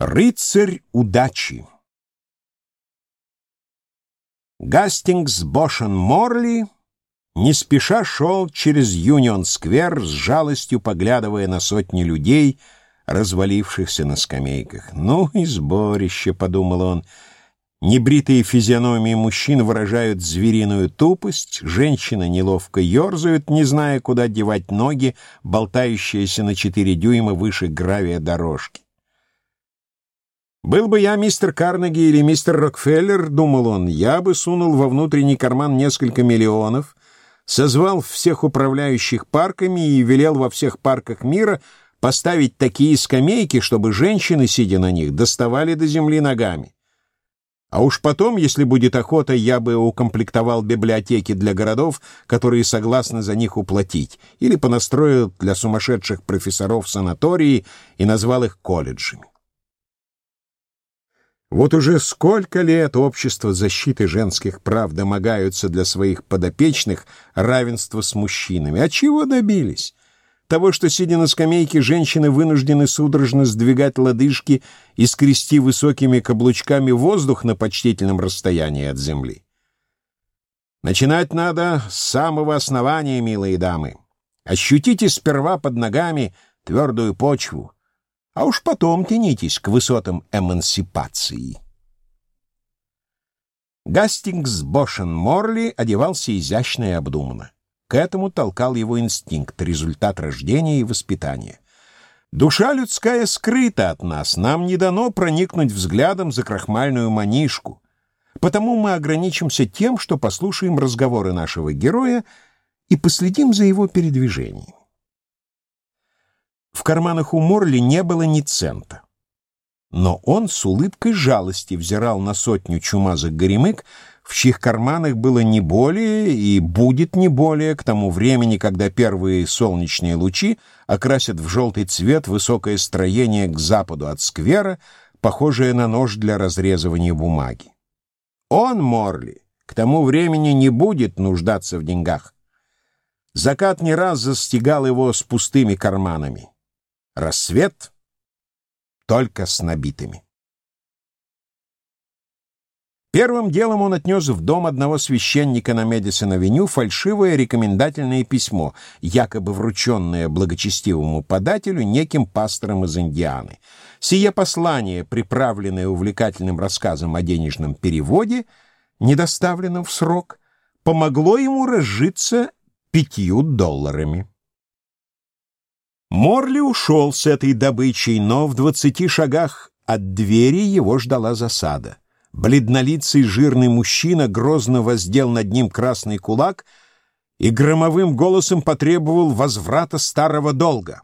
Рыцарь удачи Гастингс Бошен Морли не спеша шел через Юнион-сквер с жалостью поглядывая на сотни людей, развалившихся на скамейках. «Ну и сборище», — подумал он, — Небритые физиономии мужчин выражают звериную тупость, женщины неловко ерзают, не зная, куда девать ноги, болтающиеся на четыре дюйма выше гравия дорожки. «Был бы я мистер Карнеги или мистер Рокфеллер, — думал он, — я бы сунул во внутренний карман несколько миллионов, созвал всех управляющих парками и велел во всех парках мира поставить такие скамейки, чтобы женщины, сидя на них, доставали до земли ногами. А уж потом, если будет охота, я бы укомплектовал библиотеки для городов, которые согласны за них уплатить, или понастроил для сумасшедших профессоров санатории и назвал их колледжами. Вот уже сколько лет общество защиты женских прав домогаются для своих подопечных равенства с мужчинами. А чего добились? Того, что, сидя на скамейке, женщины вынуждены судорожно сдвигать лодыжки и скрести высокими каблучками воздух на почтительном расстоянии от земли. Начинать надо с самого основания, милые дамы. Ощутите сперва под ногами твердую почву, а уж потом тянитесь к высотам эмансипации. Гастингс Бошен Морли одевался изящно и обдуманно. К этому толкал его инстинкт, результат рождения и воспитания. Душа людская скрыта от нас, нам не дано проникнуть взглядом за крахмальную манишку. Потому мы ограничимся тем, что послушаем разговоры нашего героя и последим за его передвижением. В карманах у Морли не было ни цента. Но он с улыбкой жалости взирал на сотню чумазых горемык, в чьих карманах было не более и будет не более к тому времени, когда первые солнечные лучи окрасят в желтый цвет высокое строение к западу от сквера, похожее на нож для разрезывания бумаги. Он, Морли, к тому времени не будет нуждаться в деньгах. Закат не раз застигал его с пустыми карманами. Рассвет только с набитыми. Первым делом он отнес в дом одного священника на Медисон-авеню фальшивое рекомендательное письмо, якобы врученное благочестивому подателю неким пастором из Индианы. Сие послание, приправленное увлекательным рассказом о денежном переводе, недоставленном в срок, помогло ему разжиться пятью долларами. Морли ушел с этой добычей, но в двадцати шагах от двери его ждала засада. Бледнолицый жирный мужчина грозно воздел над ним красный кулак и громовым голосом потребовал возврата старого долга.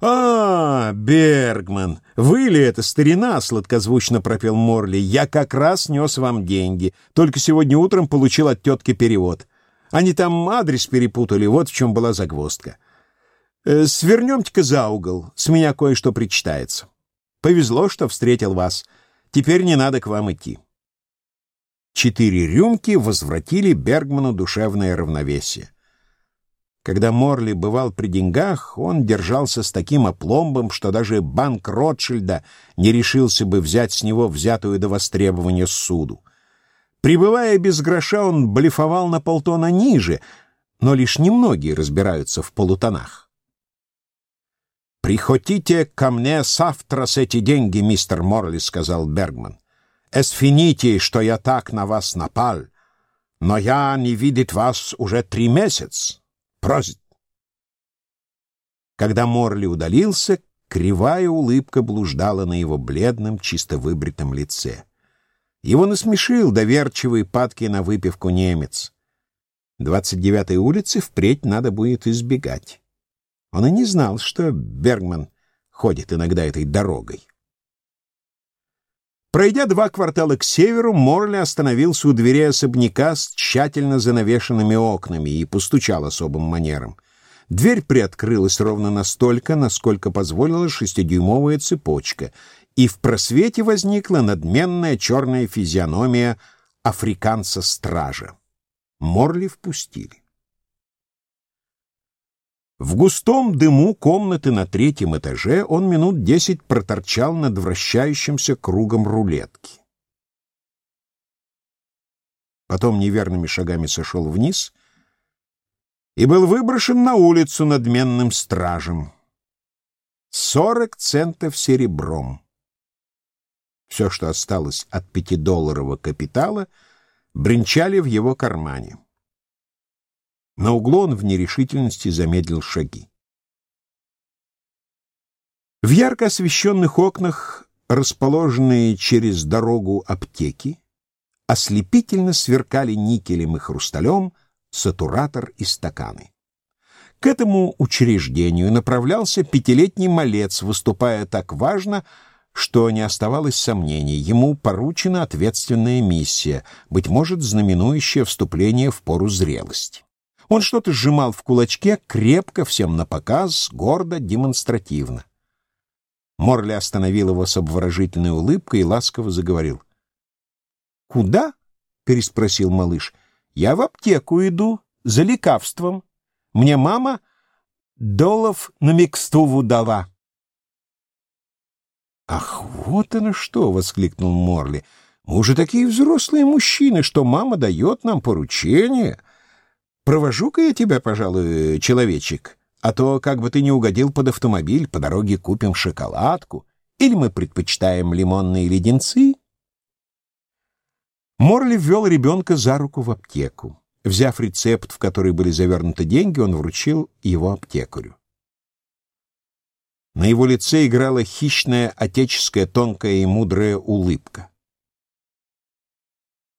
«А, Бергман, вы ли это, старина?» — сладкозвучно пропел Морли. «Я как раз нес вам деньги. Только сегодня утром получил от тетки перевод. Они там адрес перепутали, вот в чем была загвоздка. Э, Свернемте-ка за угол, с меня кое-что причитается. Повезло, что встретил вас. Теперь не надо к вам идти. Четыре рюмки возвратили Бергману душевное равновесие. Когда Морли бывал при деньгах, он держался с таким опломбом, что даже банк Ротшильда не решился бы взять с него взятую до востребования суду. Прибывая без гроша, он блефовал на полтона ниже, но лишь немногие разбираются в полутонах. «Приходите ко мне завтра с эти деньги, мистер Морли», — сказал Бергман. «Эсфините, что я так на вас напал, но я не видит вас уже три месяца. Просит». Когда Морли удалился, кривая улыбка блуждала на его бледном, чисто выбритом лице. Его насмешил доверчивый падкий на выпивку немец. Двадцать девятой улицы впредь надо будет избегать. Он и не знал, что Бергман ходит иногда этой дорогой. Пройдя два квартала к северу, Морли остановился у двери особняка с тщательно занавешенными окнами и постучал особым манером. Дверь приоткрылась ровно настолько, насколько позволила шестидюймовая цепочка, и в просвете возникла надменная черная физиономия африканца-стража. Морли впустили. В густом дыму комнаты на третьем этаже он минут десять проторчал над вращающимся кругом рулетки. Потом неверными шагами сошел вниз и был выброшен на улицу надменным стражем. Сорок центов серебром. Все, что осталось от пятидолларового капитала, бренчали в его кармане. На углу он в нерешительности замедлил шаги. В ярко освещенных окнах, расположенные через дорогу аптеки, ослепительно сверкали никелем и хрусталем сатуратор и стаканы. К этому учреждению направлялся пятилетний малец, выступая так важно, что не оставалось сомнений, ему поручена ответственная миссия, быть может, знаменующая вступление в пору зрелости. Он что-то сжимал в кулачке, крепко, всем напоказ, гордо, демонстративно. Морли остановил его с обворожительной улыбкой и ласково заговорил. «Куда?» — переспросил малыш. «Я в аптеку иду, за лекарством. Мне мама доллов на микстуву дала». «Ах, вот оно что!» — воскликнул Морли. «Мы уже такие взрослые мужчины, что мама дает нам поручение». Провожу-ка я тебя, пожалуй, человечек, а то как бы ты не угодил под автомобиль, по дороге купим шоколадку, или мы предпочитаем лимонные леденцы. Морли ввел ребенка за руку в аптеку. Взяв рецепт, в который были завернуты деньги, он вручил его аптекарю. На его лице играла хищная, отеческая, тонкая и мудрая улыбка.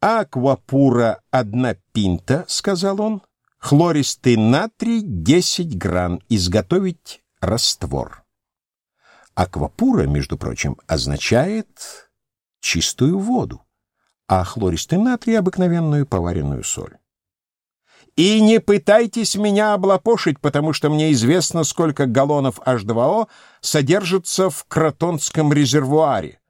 «Аквапура одна пинта», — сказал он, Хлористый натрий 10 гран. Изготовить раствор. Аквапура, между прочим, означает чистую воду, а хлористый натрий — обыкновенную поваренную соль. И не пытайтесь меня облапошить, потому что мне известно, сколько галлонов H2O содержится в кротонском резервуаре,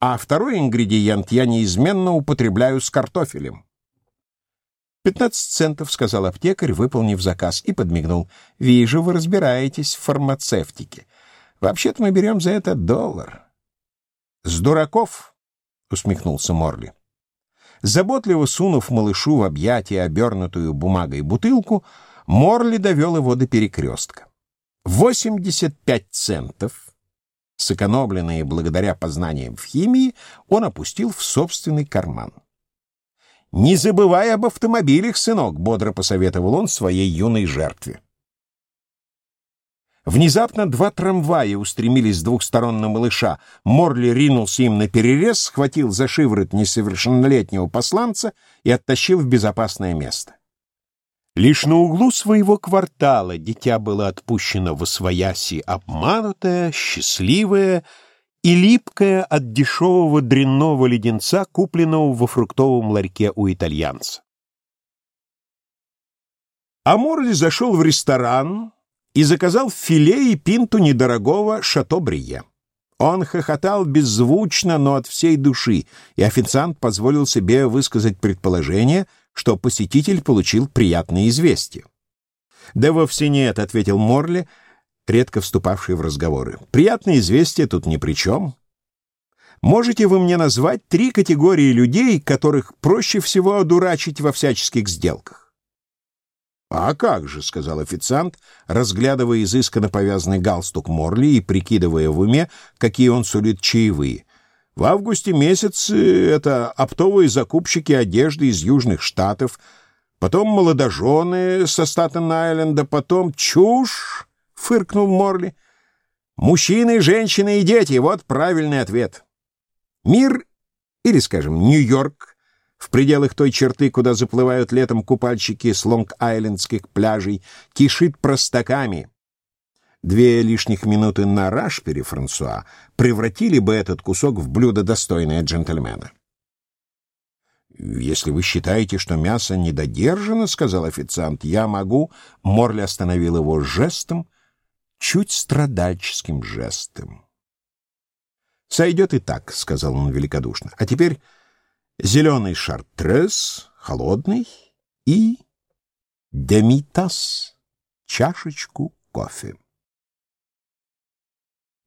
а второй ингредиент я неизменно употребляю с картофелем. «Пятнадцать центов», — сказал аптекарь, выполнив заказ, и подмигнул. «Вижу, вы разбираетесь в фармацевтике. Вообще-то мы берем за это доллар». «С дураков», — усмехнулся Морли. Заботливо сунув малышу в объятия обернутую бумагой бутылку, Морли довел его до перекрестка. Восемьдесят пять центов, сэкономленные благодаря познаниям в химии, он опустил в собственный карман. «Не забывай об автомобилях, сынок», — бодро посоветовал он своей юной жертве. Внезапно два трамвая устремились с двух сторон на малыша. Морли ринулся им на перерез, схватил за шиворот несовершеннолетнего посланца и оттащил в безопасное место. Лишь на углу своего квартала дитя было отпущено в освояси, обманутое, счастливое, и липкая от дешевого дрянного леденца, купленного во фруктовом ларьке у итальянца. А Морли зашел в ресторан и заказал филе и пинту недорогого шато-брие. Он хохотал беззвучно, но от всей души, и официант позволил себе высказать предположение, что посетитель получил приятное известие. «Да вовсе нет», — ответил Морли, — редко вступавший в разговоры. «Приятное известие тут ни при чем. Можете вы мне назвать три категории людей, которых проще всего одурачить во всяческих сделках?» «А как же», — сказал официант, разглядывая изысканно повязанный галстук Морли и прикидывая в уме, какие он сулит чаевые. «В августе месяце это оптовые закупщики одежды из Южных Штатов, потом молодожены со Статен-Айленда, потом чушь!» — фыркнул Морли. «Мужчины, женщины и дети — вот правильный ответ. Мир, или, скажем, Нью-Йорк, в пределах той черты, куда заплывают летом купальщики с Лонг-Айлендских пляжей, кишит простаками». Две лишних минуты на рашпере, Франсуа, превратили бы этот кусок в блюдо, достойное джентльмена. «Если вы считаете, что мясо недодержано, — сказал официант, — я могу...» Морли остановил его жестом, чуть страдальческим жестом. «Сойдет и так», — сказал он великодушно. «А теперь зеленый шартрез, холодный, и демитас, чашечку кофе.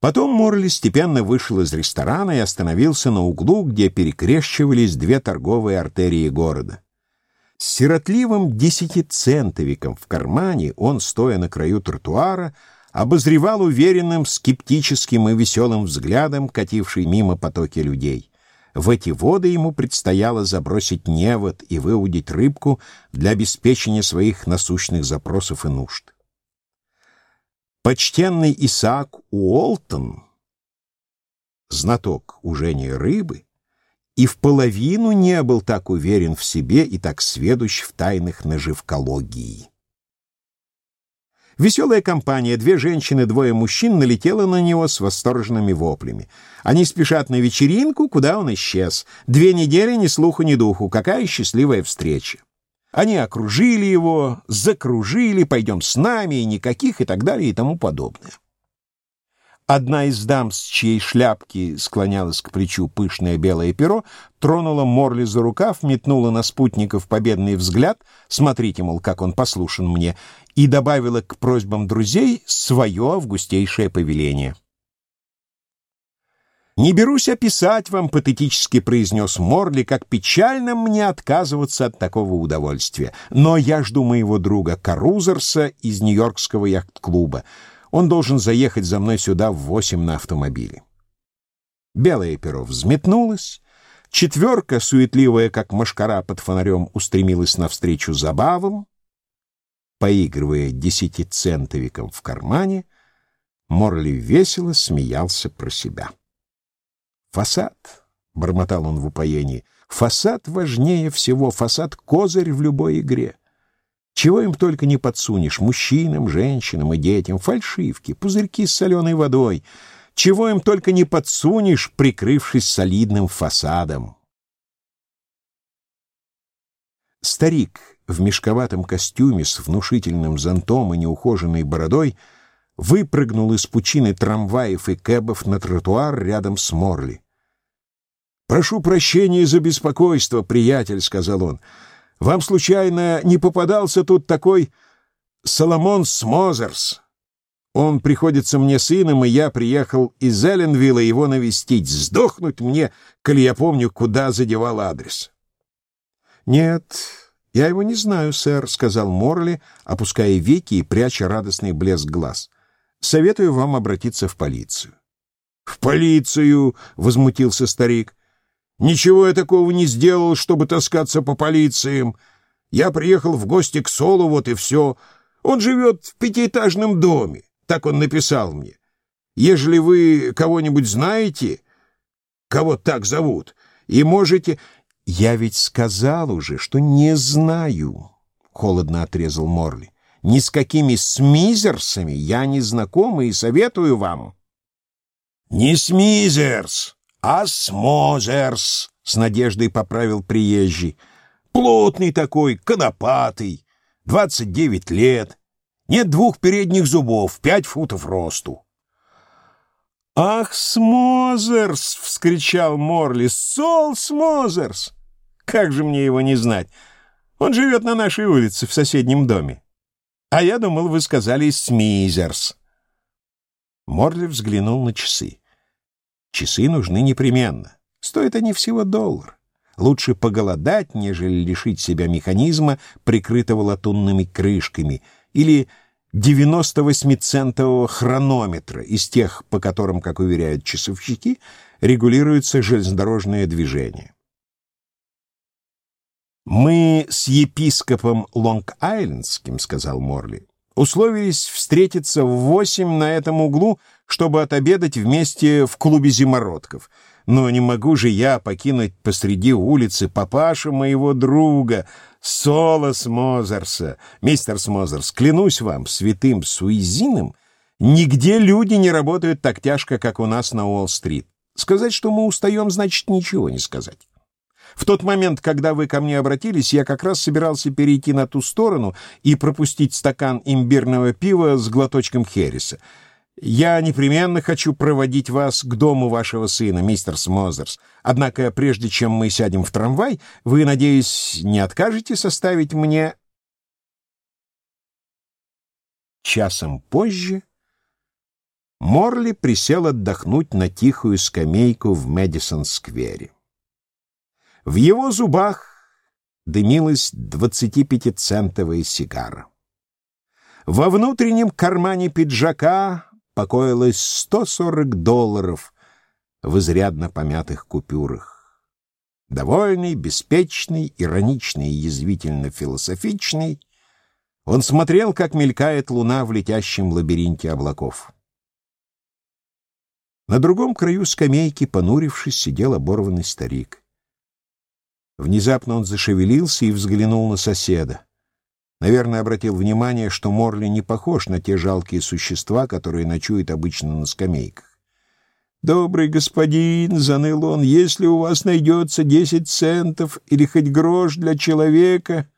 Потом Морли степенно вышел из ресторана и остановился на углу, где перекрещивались две торговые артерии города. С сиротливым десятицентовиком в кармане он, стоя на краю тротуара, обозревал уверенным, скептическим и веселым взглядом кативший мимо потоки людей. В эти воды ему предстояло забросить невод и выудить рыбку для обеспечения своих насущных запросов и нужд. Почтенный Исаак Уолтон, знаток ужения рыбы, и в половину не был так уверен в себе и так сведущ в тайнах наживкологии. Веселая компания, две женщины, двое мужчин, налетела на него с восторженными воплями. Они спешат на вечеринку, куда он исчез. Две недели ни слуху, ни духу. Какая счастливая встреча! Они окружили его, закружили, пойдем с нами, и никаких, и так далее, и тому подобное. Одна из дам, с чьей шляпки склонялась к плечу пышное белое перо, тронула Морли за рукав, метнула на спутников победный взгляд, смотрите, мол, как он послушен мне, и добавила к просьбам друзей свое августейшее повеление. «Не берусь описать вам», — патетически произнес Морли, «как печально мне отказываться от такого удовольствия. Но я жду моего друга Карузерса из Нью-Йоркского яхт-клуба. Он должен заехать за мной сюда в восемь на автомобиле». Белое перо взметнулось, четверка, суетливая, как машкара под фонарем, устремилась навстречу забавам. Поигрывая десятицентовиком в кармане, Морли весело смеялся про себя. Фасад, — бормотал он в упоении, — фасад важнее всего, фасад — козырь в любой игре. Чего им только не подсунешь, мужчинам, женщинам и детям, фальшивки, пузырьки с соленой водой. Чего им только не подсунешь, прикрывшись солидным фасадом. Старик в мешковатом костюме с внушительным зонтом и неухоженной бородой — выпрыгнул из пучины трамваев и кэбов на тротуар рядом с Морли. «Прошу прощения за беспокойство, приятель», — сказал он. «Вам, случайно, не попадался тут такой Соломон Смозерс? Он приходится мне сыном, и я приехал из Элленвилла его навестить. Сдохнуть мне, коли я помню, куда задевал адрес». «Нет, я его не знаю, сэр», — сказал Морли, опуская веки и пряча радостный блеск глаз. Советую вам обратиться в полицию. — В полицию! — возмутился старик. — Ничего я такого не сделал, чтобы таскаться по полициям. Я приехал в гости к Солу, вот и все. Он живет в пятиэтажном доме. Так он написал мне. Ежели вы кого-нибудь знаете, кого так зовут, и можете... — Я ведь сказал уже, что не знаю, — холодно отрезал Морли. Ни с какими смизерсами я не знаком и советую вам. — Не смизерс, а смозерс, — с надеждой поправил приезжий. — Плотный такой, конопатый, двадцать девять лет, нет двух передних зубов, пять футов росту. «Ах, Смозерс!» — вскричал Морли. «Сол Смозерс! Как же мне его не знать? Он живет на нашей улице в соседнем доме». А я думал, вы сказали «Смизерс». Морли взглянул на часы. Часы нужны непременно. Стоят они всего доллар. Лучше поголодать, нежели лишить себя механизма, прикрытого латунными крышками, или 98-центового хронометра, из тех, по которым, как уверяют часовщики, регулируется железнодорожное движение. «Мы с епископом Лонг-Айлендским, — сказал Морли, — условились встретиться в восемь на этом углу, чтобы отобедать вместе в клубе зимородков. Но не могу же я покинуть посреди улицы папашу моего друга, Соло Смозерса. Мистер Смозерс, клянусь вам, святым Суизином, нигде люди не работают так тяжко, как у нас на Уолл-стрит. Сказать, что мы устаем, значит ничего не сказать. В тот момент, когда вы ко мне обратились, я как раз собирался перейти на ту сторону и пропустить стакан имбирного пива с глоточком хереса. Я непременно хочу проводить вас к дому вашего сына, мистер Смозерс. Однако, прежде чем мы сядем в трамвай, вы, надеюсь, не откажете составить мне Часом позже Морли присел отдохнуть на тихую скамейку в Мэдисон-сквере. В его зубах дымилась двадцатипятицентовая сигара. Во внутреннем кармане пиджака покоилось сто сорок долларов в изрядно помятых купюрах. Довольный, беспечный, ироничный и язвительно-философичный, он смотрел, как мелькает луна в летящем лабиринте облаков. На другом краю скамейки, понурившись, сидел оборванный старик. Внезапно он зашевелился и взглянул на соседа. Наверное, обратил внимание, что Морли не похож на те жалкие существа, которые ночуют обычно на скамейках. «Добрый господин», — заныл он, — «если у вас найдется десять центов или хоть грош для человека...»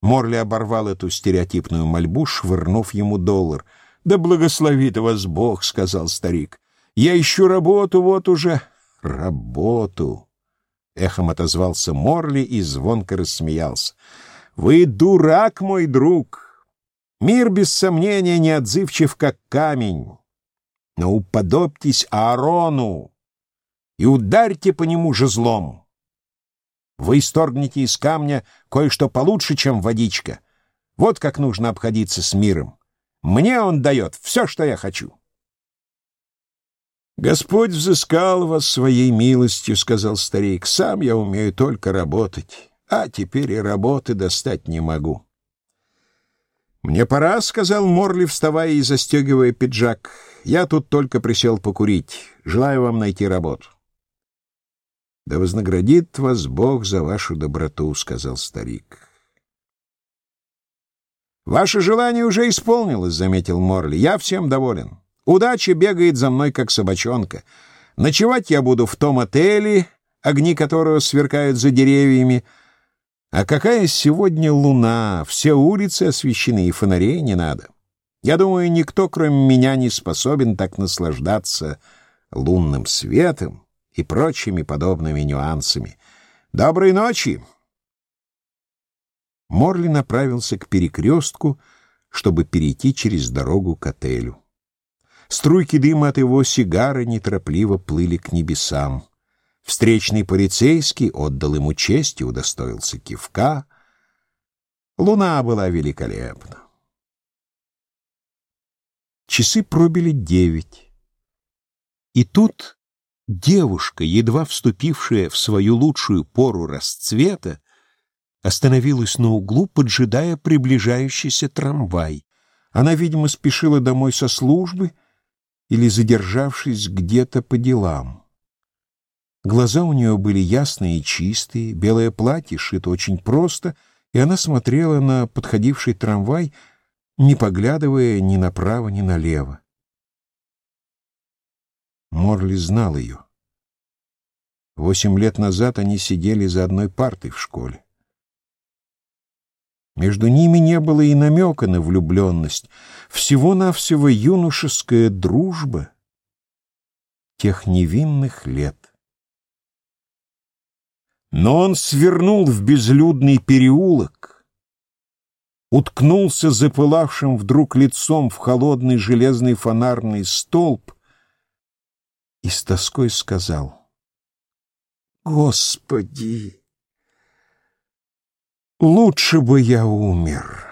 Морли оборвал эту стереотипную мольбу, швырнув ему доллар — «Да благословит вас Бог», — сказал старик. «Я ищу работу вот уже». «Работу», — эхом отозвался Морли и звонко рассмеялся. «Вы дурак, мой друг. Мир, без сомнения, неотзывчив, как камень. Но уподобьтесь Аарону и ударьте по нему жезлом. Вы исторгнете из камня кое-что получше, чем водичка. Вот как нужно обходиться с миром. Мне он дает все, что я хочу. «Господь взыскал вас своей милостью», — сказал старик. «Сам я умею только работать, а теперь и работы достать не могу». «Мне пора», — сказал Морли, вставая и застегивая пиджак. «Я тут только присел покурить. Желаю вам найти работу». «Да вознаградит вас Бог за вашу доброту», — сказал старик. «Ваше желание уже исполнилось», — заметил Морли. «Я всем доволен. Удача бегает за мной, как собачонка. Ночевать я буду в том отеле, огни которого сверкают за деревьями. А какая сегодня луна! Все улицы освещены, и фонарей не надо. Я думаю, никто, кроме меня, не способен так наслаждаться лунным светом и прочими подобными нюансами. Доброй ночи!» Морли направился к перекрестку, чтобы перейти через дорогу к отелю. Струйки дыма от его сигары неторопливо плыли к небесам. Встречный полицейский отдал ему честь и удостоился кивка. Луна была великолепна. Часы пробили девять. И тут девушка, едва вступившая в свою лучшую пору расцвета, остановилась на углу, поджидая приближающийся трамвай. Она, видимо, спешила домой со службы или задержавшись где-то по делам. Глаза у нее были ясные и чистые, белое платье шито очень просто, и она смотрела на подходивший трамвай, не поглядывая ни направо, ни налево. Морли знал ее. Восемь лет назад они сидели за одной партой в школе. Между ними не было и намека на влюбленность, всего-навсего юношеская дружба тех невинных лет. Но он свернул в безлюдный переулок, уткнулся запылавшим вдруг лицом в холодный железный фонарный столб и с тоской сказал «Господи!» Лучше бы я умер.